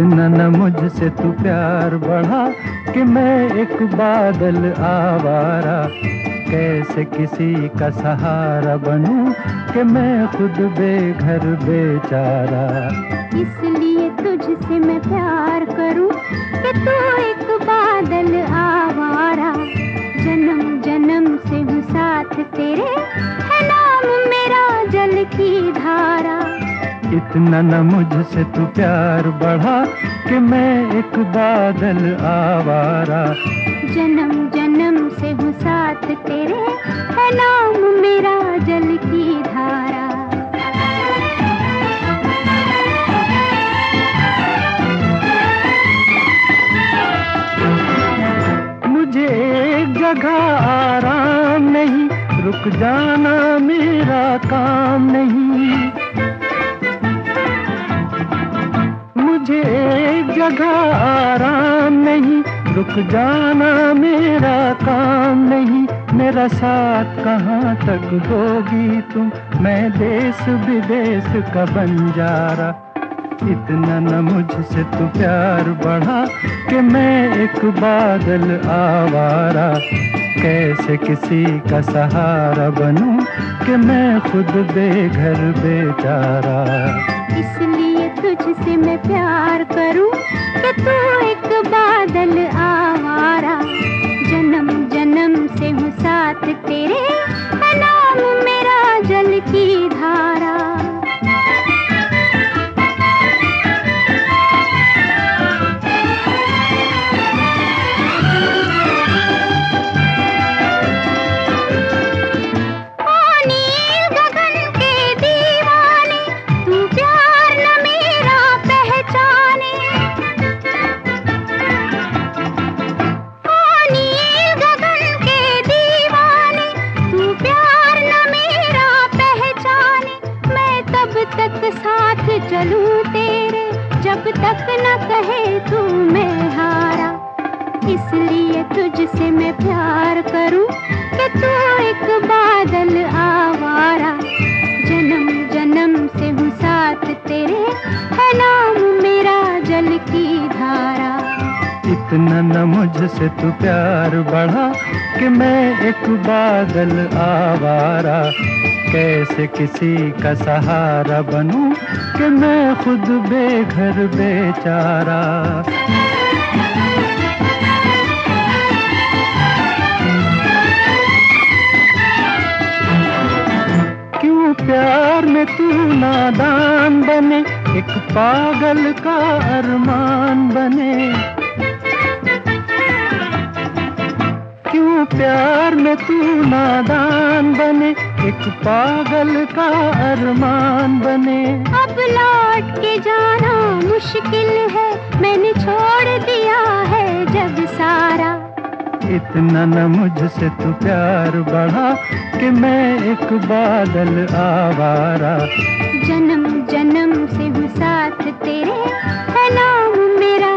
इतना न मुझसे तू प्यार बढ़ा कि मैं एक बादल आवारा। कैसे किसी का सहारा बनूं कि मैं खुद बेघर बेचारा? इसलिए तुझसे मैं प्यार करूँ कि तू एक बादल आवारा। जन्म जन्म से हूँ साथ तेरे, है नाम मेरा जल की धारा। इतना न मुझसे तू प्यार बढ़ा कि मैं एक बादल आवारा। जन्म जन्म से हूँ साथ तेरे है नाम मेरा जल की धारा। मुझे एक जगह आराम नहीं रुक जाना मेरा काम। जगह आराम नहीं। रुक जाना मेरा काम नहीं। मेरा साथ कहाँ तक होगी तुम? मैं देश विदेश का बंजारा। इतना न मुझसे तू प्यार बढ़ा कि मैं एक बादल आवारा। कैसे किसी का सहारा बनूं कि मैं खुद बेघर बेचारा? इसलिए तुझसे मैं प्यार करूँ कि तू एक जब न कहे तू मैं हारा। इसलिए तुझसे मैं प्यार करूँ कि तू एक बादल आवारा। इतना न मुझसे तू प्यार बढ़ा कि मैं एक बादल आवारा। कैसे किसी का सहारा बनूं कि मैं खुद बेघर, बेचारा? क्यों प्यार में तू नादान बने? एक पागल का अरमान बने। प्यार में तू नादान बने एक पागल का अरमान बने। अब लौट के जाना मुश्किल है मैंने छोड़ दिया है जब सारा। इतना न मुझसे तू प्यार बढ़ा कि मैं एक बादल आवारा। जन्म जन्म से हूँ साथ तेरे है नाम मेरा